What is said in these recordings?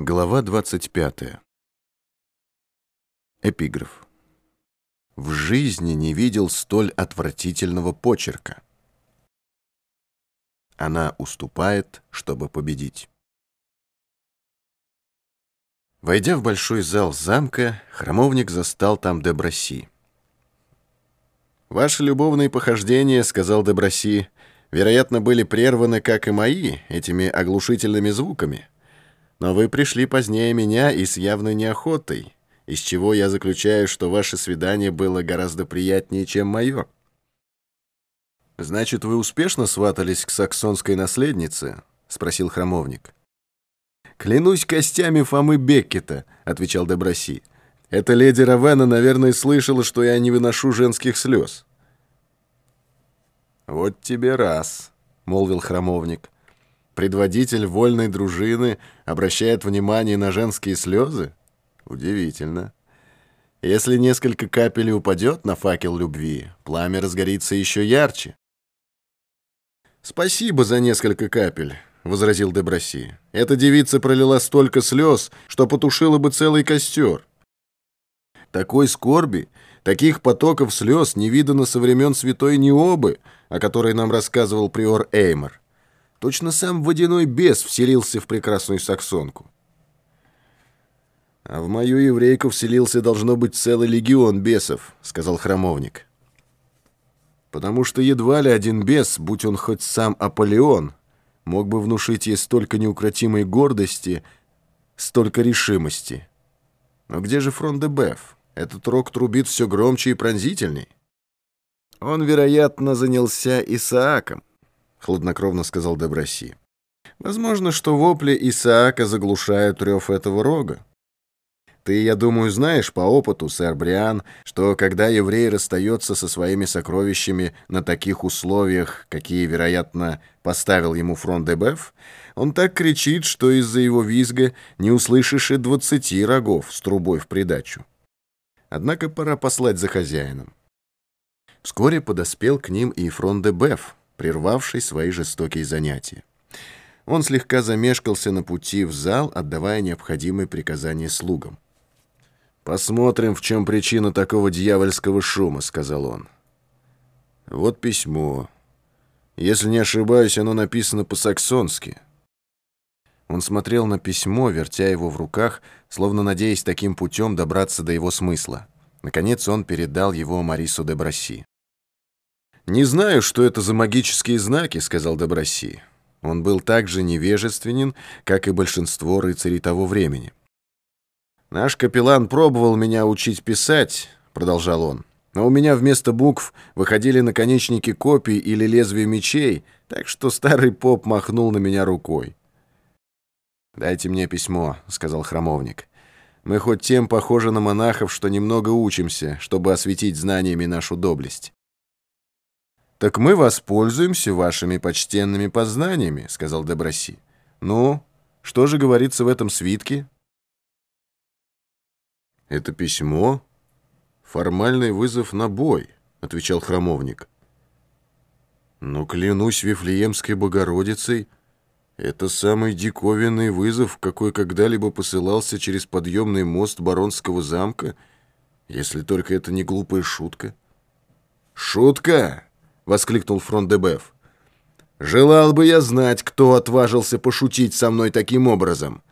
Глава 25. Эпиграф. В жизни не видел столь отвратительного почерка. Она уступает, чтобы победить. Войдя в большой зал замка, храмовник застал там Деброси. «Ваши любовные похождения, — сказал Деброси, — вероятно, были прерваны, как и мои, этими оглушительными звуками». Но вы пришли позднее меня и с явной неохотой, из чего я заключаю, что ваше свидание было гораздо приятнее, чем мое. «Значит, вы успешно сватались к саксонской наследнице?» — спросил храмовник. «Клянусь костями Фомы Беккета», — отвечал Деброси. «Эта леди Равена, наверное, слышала, что я не выношу женских слез». «Вот тебе раз», — молвил храмовник. Предводитель вольной дружины обращает внимание на женские слезы? Удивительно. Если несколько капель упадет на факел любви, пламя разгорится еще ярче. «Спасибо за несколько капель», — возразил Деброси. «Эта девица пролила столько слез, что потушила бы целый костер. Такой скорби, таких потоков слез не видано со времен святой Необы, о которой нам рассказывал приор Эймор. Точно сам водяной бес вселился в прекрасную саксонку. «А в мою еврейку вселился, должно быть, целый легион бесов», — сказал храмовник. «Потому что едва ли один бес, будь он хоть сам Аполеон, мог бы внушить ей столько неукротимой гордости, столько решимости. Но где же фронт де? Этот рок трубит все громче и пронзительней. Он, вероятно, занялся Исааком. — хладнокровно сказал Деброси. «Возможно, что вопли Исаака заглушают рев этого рога. Ты, я думаю, знаешь по опыту, сэр Бриан, что когда еврей расстается со своими сокровищами на таких условиях, какие, вероятно, поставил ему фронт Дебеф, он так кричит, что из-за его визга не услышишь и двадцати рогов с трубой в придачу. Однако пора послать за хозяином. Вскоре подоспел к ним и фронт Дебеф, прервавший свои жестокие занятия. Он слегка замешкался на пути в зал, отдавая необходимые приказания слугам. «Посмотрим, в чем причина такого дьявольского шума», — сказал он. «Вот письмо. Если не ошибаюсь, оно написано по-саксонски». Он смотрел на письмо, вертя его в руках, словно надеясь таким путем добраться до его смысла. Наконец он передал его Марису де Браси. «Не знаю, что это за магические знаки», — сказал Доброси. Он был так же невежественен, как и большинство рыцарей того времени. «Наш капеллан пробовал меня учить писать», — продолжал он, «но у меня вместо букв выходили наконечники копий или лезвия мечей, так что старый поп махнул на меня рукой». «Дайте мне письмо», — сказал храмовник. «Мы хоть тем похожи на монахов, что немного учимся, чтобы осветить знаниями нашу доблесть». «Так мы воспользуемся вашими почтенными познаниями», — сказал Деброси. «Ну, что же говорится в этом свитке?» «Это письмо? Формальный вызов на бой», — отвечал храмовник. «Но клянусь Вифлеемской Богородицей, это самый диковинный вызов, какой когда-либо посылался через подъемный мост Баронского замка, если только это не глупая шутка». «Шутка!» Воскликнул фронт ДБФ. «Желал бы я знать, кто отважился пошутить со мной таким образом.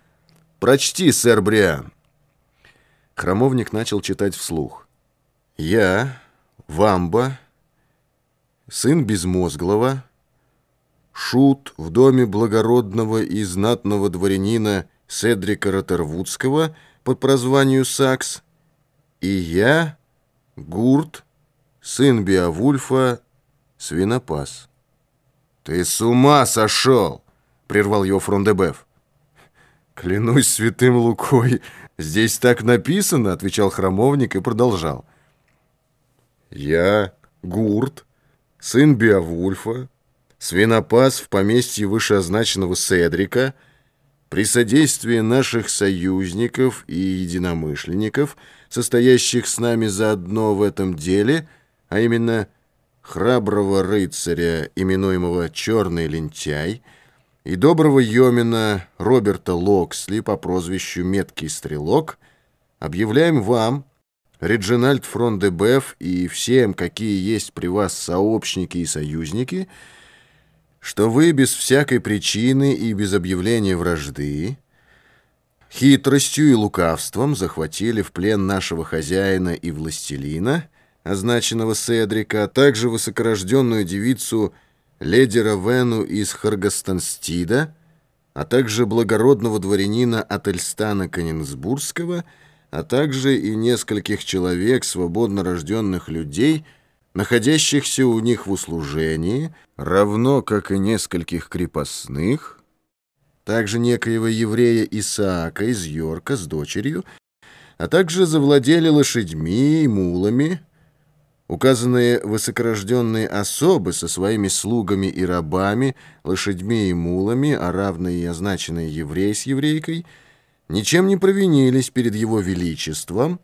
Прочти, сэр Бриан». Хромовник начал читать вслух. «Я, Вамба, сын Безмозглого, шут в доме благородного и знатного дворянина Седрика Ротервудского под прозванию Сакс, и я, Гурт, сын Беовульфа Свинопас. «Ты с ума сошел!» — прервал его Фрондебеф. «Клянусь святым Лукой, здесь так написано», — отвечал храмовник и продолжал. «Я, Гурт, сын Беовульфа, свинопас в поместье вышеозначенного Седрика, при содействии наших союзников и единомышленников, состоящих с нами заодно в этом деле, а именно храброго рыцаря, именуемого «Черный лентяй», и доброго Йомина Роберта Локсли по прозвищу Меткий Стрелок объявляем вам, Реджинальд Фрондебеф и всем, какие есть при вас сообщники и союзники, что вы без всякой причины и без объявления вражды хитростью и лукавством захватили в плен нашего хозяина и властелина, означенного Седрика, а также высокорожденную девицу леди Равену из Харгастанстида, а также благородного дворянина Ательстана Канинсбургского — а также и нескольких человек, свободно рожденных людей, находящихся у них в услужении, равно как и нескольких крепостных, также некоего еврея Исаака из Йорка с дочерью, а также завладели лошадьми и мулами, Указанные высокорожденные особы со своими слугами и рабами, лошадьми и мулами, а равные и означенные еврей с еврейкой — ничем не провинились перед его величеством,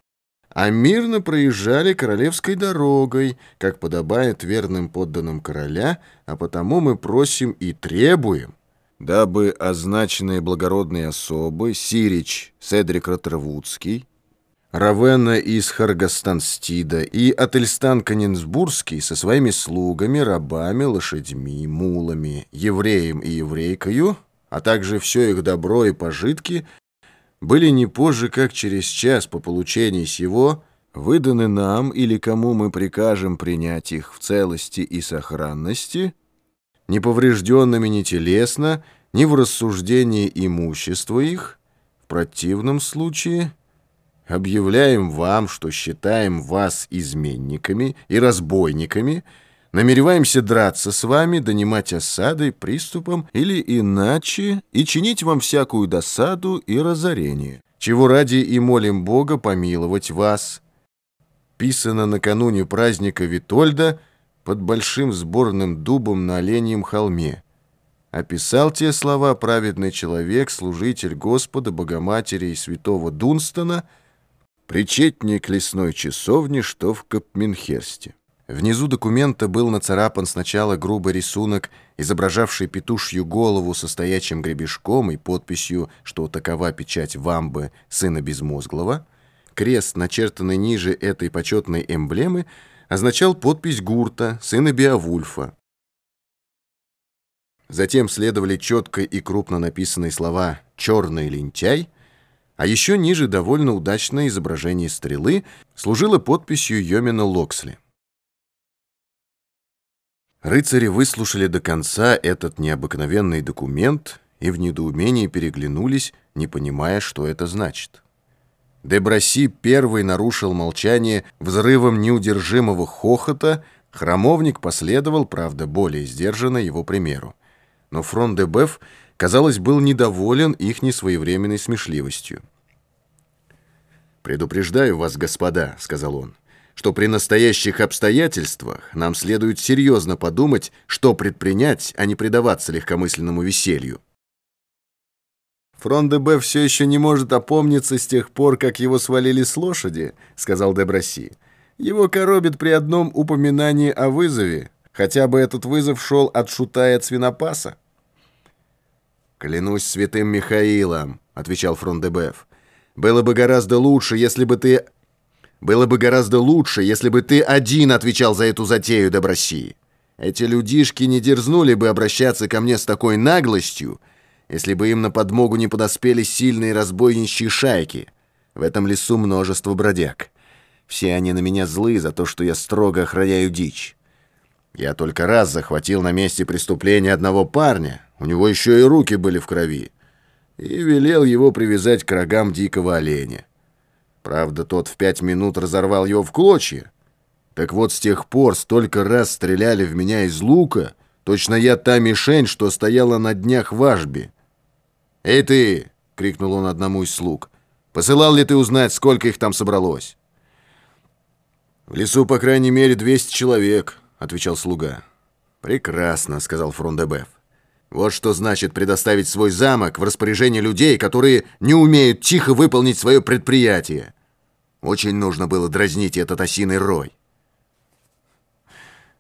а мирно проезжали королевской дорогой, как подобает верным подданным короля, а потому мы просим и требуем, дабы означенные благородные особы Сирич Седрик Ротровудский, Равенна из Харгастанстида и Ательстан Канинсбургский со своими слугами, рабами, лошадьми, мулами, евреем и еврейкою, а также все их добро и пожитки были не позже, как через час по получении сего, выданы нам или кому мы прикажем принять их в целости и сохранности, не поврежденными ни телесно, ни в рассуждении имущества их, в противном случае объявляем вам, что считаем вас изменниками и разбойниками, намереваемся драться с вами, донимать осадой, приступом или иначе и чинить вам всякую досаду и разорение, чего ради и молим Бога помиловать вас. Писано накануне праздника Витольда под большим сборным дубом на Оленьем холме. Описал те слова праведный человек, служитель Господа, Богоматери и святого Дунстона, причетник лесной часовни, что в Капменхерсте. Внизу документа был нацарапан сначала грубый рисунок, изображавший петушью голову со стоячим гребешком и подписью, что такова печать вамбы сына Безмозглого. Крест, начертанный ниже этой почетной эмблемы, означал подпись Гурта, сына Беовульфа. Затем следовали четко и крупно написанные слова «черный лентяй», а еще ниже довольно удачное изображение стрелы служило подписью Йомина Локсли. Рыцари выслушали до конца этот необыкновенный документ и в недоумении переглянулись, не понимая, что это значит. Деброси первый нарушил молчание взрывом неудержимого хохота, храмовник последовал, правда, более сдержанно его примеру. Но фрон де казалось, был недоволен их несвоевременной смешливостью. «Предупреждаю вас, господа», — сказал он, что при настоящих обстоятельствах нам следует серьезно подумать, что предпринять, а не предаваться легкомысленному веселью. «Фрон Б все еще не может опомниться с тех пор, как его свалили с лошади», — сказал Деброси. «Его коробит при одном упоминании о вызове. Хотя бы этот вызов шел от шута и от свинопаса». «Клянусь святым Михаилом», — отвечал Фрон де Беф. «Было бы гораздо лучше, если бы ты было бы гораздо лучше, если бы ты один отвечал за эту затею, Доброси. Эти людишки не дерзнули бы обращаться ко мне с такой наглостью, если бы им на подмогу не подоспели сильные разбойничьи шайки. В этом лесу множество бродяг. Все они на меня злы за то, что я строго охраняю дичь. Я только раз захватил на месте преступления одного парня, у него еще и руки были в крови, и велел его привязать к рогам дикого оленя. Правда, тот в пять минут разорвал его в клочья. Так вот, с тех пор столько раз стреляли в меня из лука, точно я та мишень, что стояла на днях в Ажбе. «Эй ты!» — крикнул он одному из слуг. «Посылал ли ты узнать, сколько их там собралось?» «В лесу, по крайней мере, 200 человек», — отвечал слуга. «Прекрасно», — сказал Фрондебеф. Вот что значит предоставить свой замок в распоряжение людей, которые не умеют тихо выполнить свое предприятие. Очень нужно было дразнить этот осиный рой.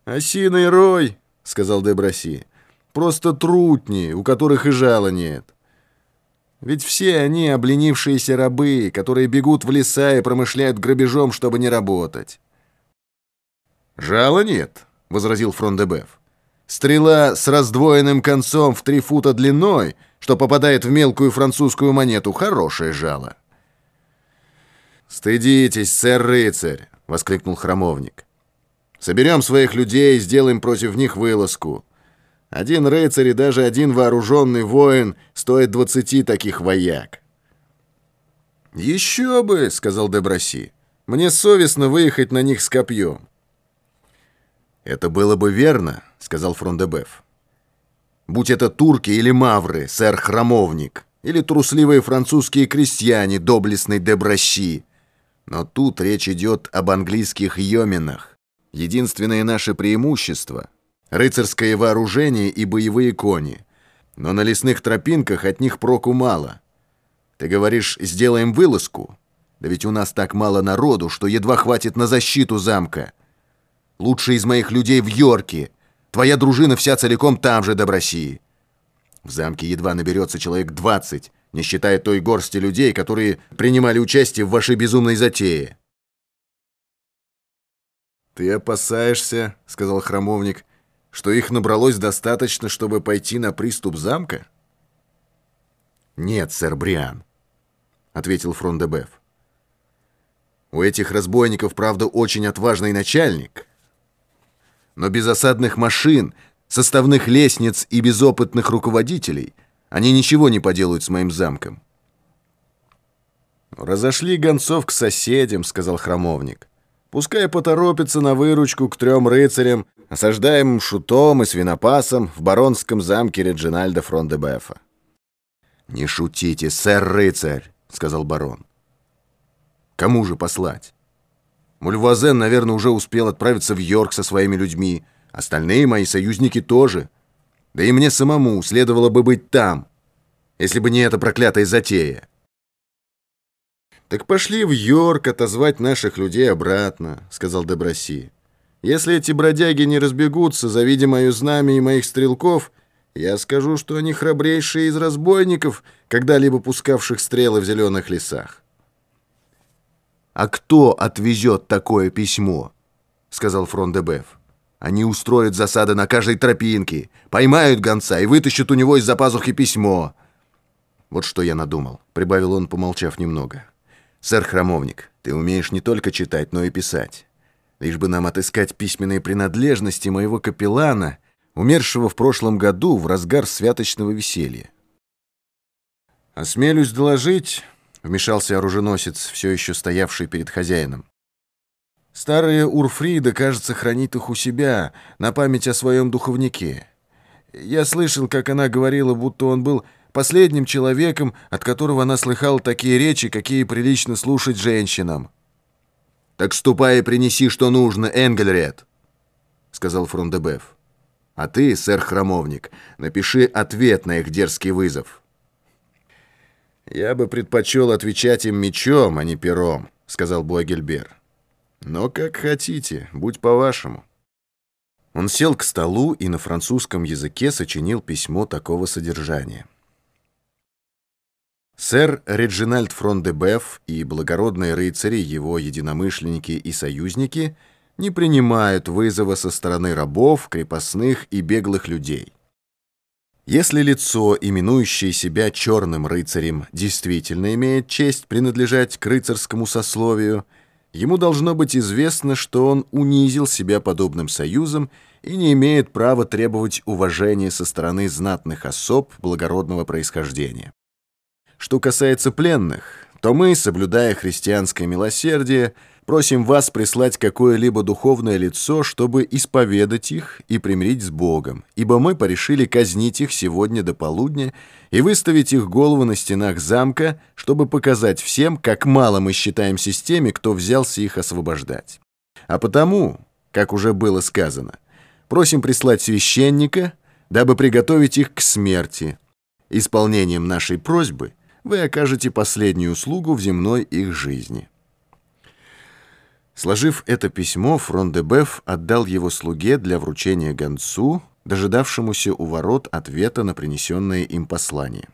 «Осиный рой», — сказал Деброси. Просто трутни, у которых и жала нет. Ведь все они обленившиеся рабы, которые бегут в леса и промышляют грабежом, чтобы не работать. «Жала нет», — возразил Фрондебеф. «Стрела с раздвоенным концом в три фута длиной, что попадает в мелкую французскую монету, хорошее жало». «Стыдитесь, сэр-рыцарь!» — воскликнул храмовник. «Соберем своих людей и сделаем против них вылазку. Один рыцарь и даже один вооруженный воин стоит двадцати таких вояк». «Еще бы!» — сказал Деброси. «Мне совестно выехать на них с копьем». «Это было бы верно», — сказал Фрондебеф. «Будь это турки или мавры, сэр Храмовник, или трусливые французские крестьяне, доблестный Деброщи, но тут речь идет об английских йоминах. Единственное наше преимущество — рыцарское вооружение и боевые кони. Но на лесных тропинках от них проку мало. Ты говоришь, сделаем вылазку? Да ведь у нас так мало народу, что едва хватит на защиту замка. Лучший из моих людей в Йорке. Твоя дружина вся целиком там же, до России. В замке едва наберется человек двадцать, не считая той горсти людей, которые принимали участие в вашей безумной затее. «Ты опасаешься, — сказал храмовник, — что их набралось достаточно, чтобы пойти на приступ замка?» «Нет, сэр Бриан», — ответил Фрондебеф. «У этих разбойников, правда, очень отважный начальник, но без осадных машин, составных лестниц и безопытных руководителей — они ничего не поделают с моим замком. «Разошли гонцов к соседям», — сказал храмовник. «Пускай поторопятся на выручку к трем рыцарям, осаждаемым шутом и свинопасом в баронском замке Реджинальда Фрондебефа». «Не шутите, сэр-рыцарь», — сказал барон. «Кому же послать? Мульвазен, наверное, уже успел отправиться в Йорк со своими людьми, остальные мои союзники тоже». Да и мне самому следовало бы быть там, если бы не эта проклятая затея. «Так пошли в Йорк отозвать наших людей обратно», — сказал Деброси. «Если эти бродяги не разбегутся, завидя мое знамя и моих стрелков, я скажу, что они храбрейшие из разбойников, когда-либо пускавших стрелы в зеленых лесах». «А кто отвезет такое письмо?» — сказал Фрондебеф. Они устроят засады на каждой тропинке, поймают гонца и вытащат у него из-за пазухи письмо. Вот что я надумал, прибавил он, помолчав немного. Сэр Храмовник, ты умеешь не только читать, но и писать. Лишь бы нам отыскать письменные принадлежности моего капеллана, умершего в прошлом году в разгар святочного веселья. «Осмелюсь доложить», — вмешался оруженосец, все еще стоявший перед хозяином, Старая Урфрида, кажется, хранит их у себя, на память о своем духовнике. Я слышал, как она говорила, будто он был последним человеком, от которого она слыхала такие речи, какие прилично слушать женщинам. «Так ступай и принеси, что нужно, Энгельред», — сказал Фрондебеф. «А ты, сэр Храмовник, напиши ответ на их дерзкий вызов». «Я бы предпочел отвечать им мечом, а не пером», — сказал Буагельбер. Но как хотите, будь по-вашему. Он сел к столу и на французском языке сочинил письмо такого содержания. Сэр Реджинальд Фрондебеф и благородные рыцари, его единомышленники и союзники, не принимают вызова со стороны рабов, крепостных и беглых людей. Если лицо, именующее себя черным рыцарем, действительно имеет честь принадлежать к рыцарскому сословию – Ему должно быть известно, что он унизил себя подобным союзом и не имеет права требовать уважения со стороны знатных особ благородного происхождения. Что касается пленных, то мы, соблюдая христианское милосердие, просим вас прислать какое-либо духовное лицо, чтобы исповедать их и примирить с Богом, ибо мы порешили казнить их сегодня до полудня и выставить их голову на стенах замка, чтобы показать всем, как мало мы считаемся с теми, кто взялся их освобождать. А потому, как уже было сказано, просим прислать священника, дабы приготовить их к смерти. Исполнением нашей просьбы вы окажете последнюю услугу в земной их жизни. Сложив это письмо, Фрондебеф отдал его слуге для вручения гонцу, дожидавшемуся у ворот ответа на принесенное им послание.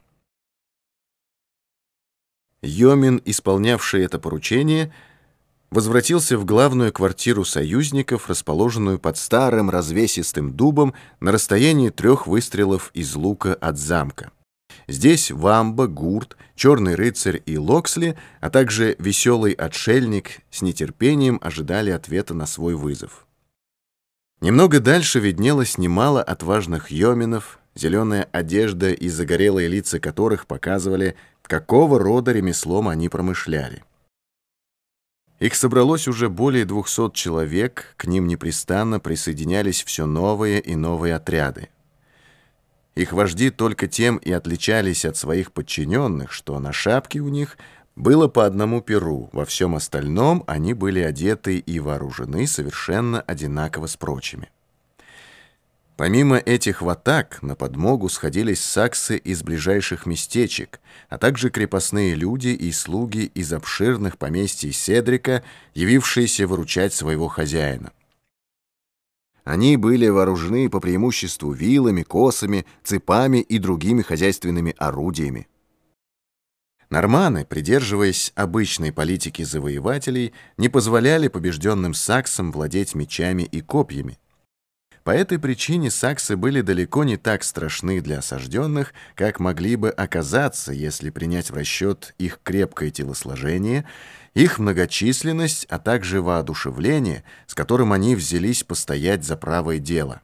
Йомин, исполнявший это поручение, возвратился в главную квартиру союзников, расположенную под старым развесистым дубом на расстоянии трех выстрелов из лука от замка. Здесь Вамба, Гурт, Черный рыцарь и Локсли, а также веселый отшельник с нетерпением ожидали ответа на свой вызов. Немного дальше виднелось немало отважных йоминов, зеленая одежда и загорелые лица которых показывали, какого рода ремеслом они промышляли. Их собралось уже более двухсот человек, к ним непрестанно присоединялись все новые и новые отряды. Их вожди только тем и отличались от своих подчиненных, что на шапке у них было по одному перу, во всем остальном они были одеты и вооружены совершенно одинаково с прочими. Помимо этих ватак на подмогу сходились саксы из ближайших местечек, а также крепостные люди и слуги из обширных поместий Седрика, явившиеся выручать своего хозяина. Они были вооружены по преимуществу вилами, косами, цепами и другими хозяйственными орудиями. Норманы, придерживаясь обычной политики завоевателей, не позволяли побежденным саксам владеть мечами и копьями. По этой причине саксы были далеко не так страшны для осажденных, как могли бы оказаться, если принять в расчет их крепкое телосложение, их многочисленность, а также воодушевление, с которым они взялись постоять за правое дело.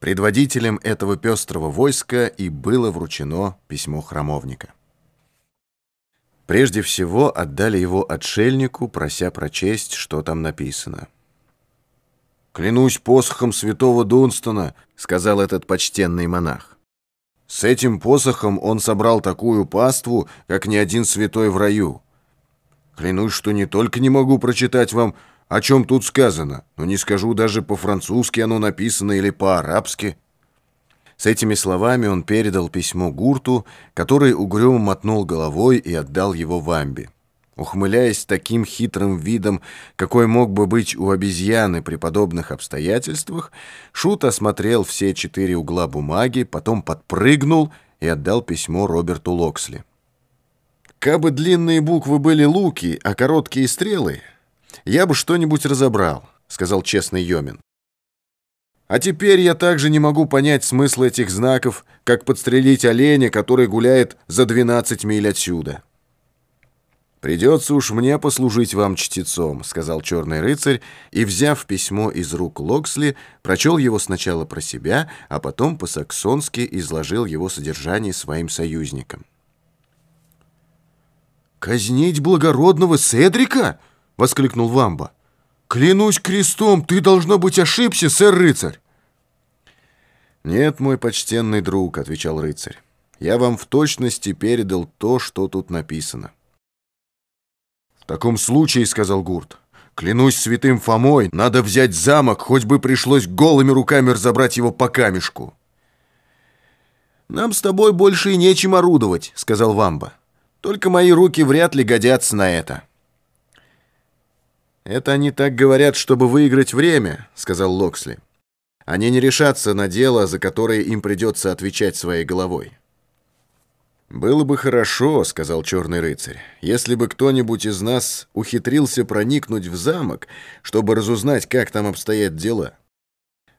Предводителем этого пестрого войска и было вручено письмо храмовника. Прежде всего отдали его отшельнику, прося прочесть, что там написано. «Клянусь посохом святого Дунстона», — сказал этот почтенный монах. «С этим посохом он собрал такую паству, как ни один святой в раю. Клянусь, что не только не могу прочитать вам, о чем тут сказано, но не скажу даже по-французски оно написано или по-арабски». С этими словами он передал письмо Гурту, который угрюмо мотнул головой и отдал его Вамбе. Ухмыляясь таким хитрым видом, какой мог бы быть у обезьяны при подобных обстоятельствах, Шут осмотрел все четыре угла бумаги, потом подпрыгнул и отдал письмо Роберту Локсли. «Кабы длинные буквы были луки, а короткие стрелы, я бы что-нибудь разобрал», — сказал честный Йомин. «А теперь я также не могу понять смысл этих знаков, как подстрелить оленя, который гуляет за 12 миль отсюда». «Придется уж мне послужить вам чтецом», — сказал черный рыцарь, и, взяв письмо из рук Локсли, прочел его сначала про себя, а потом по-саксонски изложил его содержание своим союзникам. «Казнить благородного Седрика?» — воскликнул Вамба. «Клянусь крестом, ты, должно быть, ошибся, сэр-рыцарь!» «Нет, мой почтенный друг», — отвечал рыцарь, — «я вам в точности передал то, что тут написано». «В таком случае, — сказал Гурт, — клянусь святым Фомой, надо взять замок, хоть бы пришлось голыми руками разобрать его по камешку». «Нам с тобой больше и нечем орудовать», — сказал Вамба. «Только мои руки вряд ли годятся на это». «Это они так говорят, чтобы выиграть время», — сказал Локсли. «Они не решатся на дело, за которое им придется отвечать своей головой». «Было бы хорошо», — сказал черный рыцарь, «если бы кто-нибудь из нас ухитрился проникнуть в замок, чтобы разузнать, как там обстоят дела.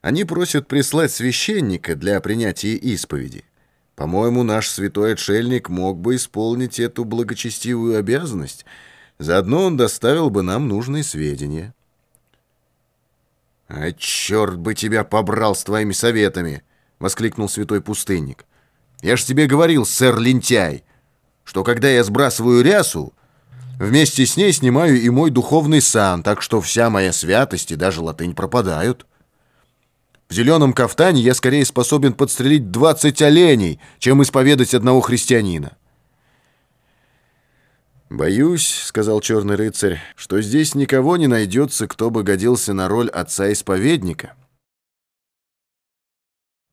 Они просят прислать священника для принятия исповеди. По-моему, наш святой отшельник мог бы исполнить эту благочестивую обязанность. Заодно он доставил бы нам нужные сведения». «А черт бы тебя побрал с твоими советами!» — воскликнул святой пустынник. Я ж тебе говорил, сэр Лентяй, что когда я сбрасываю рясу, вместе с ней снимаю и мой духовный сан, так что вся моя святость и даже латынь пропадают. В зеленом кафтане я скорее способен подстрелить 20 оленей, чем исповедать одного христианина. «Боюсь, — сказал черный рыцарь, — что здесь никого не найдется, кто бы годился на роль отца-исповедника».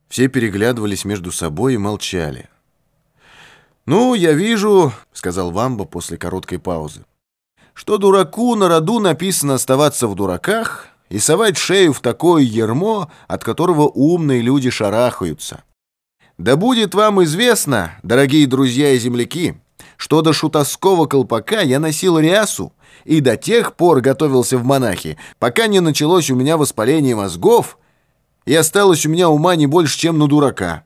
Все переглядывались между собой и молчали. «Ну, я вижу», — сказал Вамба после короткой паузы, что дураку на роду написано оставаться в дураках и совать шею в такое ермо, от которого умные люди шарахаются. Да будет вам известно, дорогие друзья и земляки, что до шутовского колпака я носил рясу и до тех пор готовился в монахи, пока не началось у меня воспаление мозгов и осталось у меня ума не больше, чем на дурака.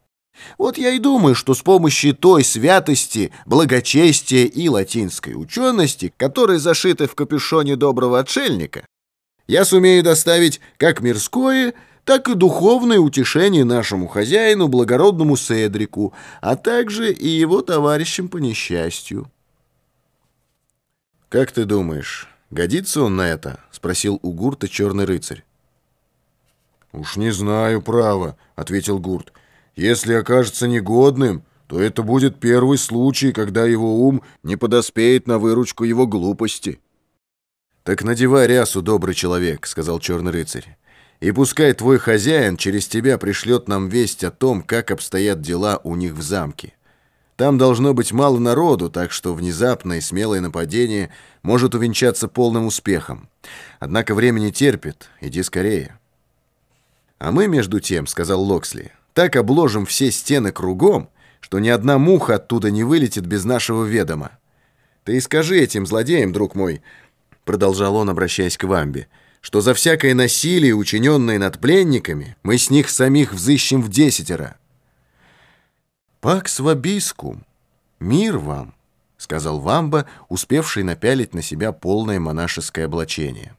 Вот я и думаю, что с помощью той святости, благочестия и латинской учености, которые зашиты в капюшоне доброго отшельника, я сумею доставить как мирское, так и духовное утешение нашему хозяину, благородному Седрику, а также и его товарищам по несчастью. «Как ты думаешь, годится он на это?» — спросил у Гурта черный рыцарь. «Уж не знаю, право», — ответил Гурт. «Если окажется негодным, то это будет первый случай, когда его ум не подоспеет на выручку его глупости». «Так надевай рясу, добрый человек», — сказал черный рыцарь. «И пускай твой хозяин через тебя пришлет нам весть о том, как обстоят дела у них в замке. Там должно быть мало народу, так что внезапное и смелое нападение может увенчаться полным успехом. Однако времени терпит, иди скорее». «А мы, между тем, — сказал Локсли, — так обложим все стены кругом, что ни одна муха оттуда не вылетит без нашего ведома. Ты и скажи этим злодеям, друг мой, — продолжал он, обращаясь к Вамбе, — что за всякое насилие, учиненное над пленниками, мы с них самих взыщем в десятеро». «Пакс вабискум, мир вам», — сказал Вамба, успевший напялить на себя полное монашеское облачение.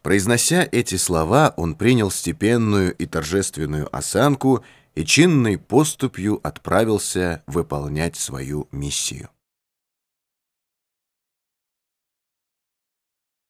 Произнося эти слова, он принял степенную и торжественную осанку и чинной поступью отправился выполнять свою миссию.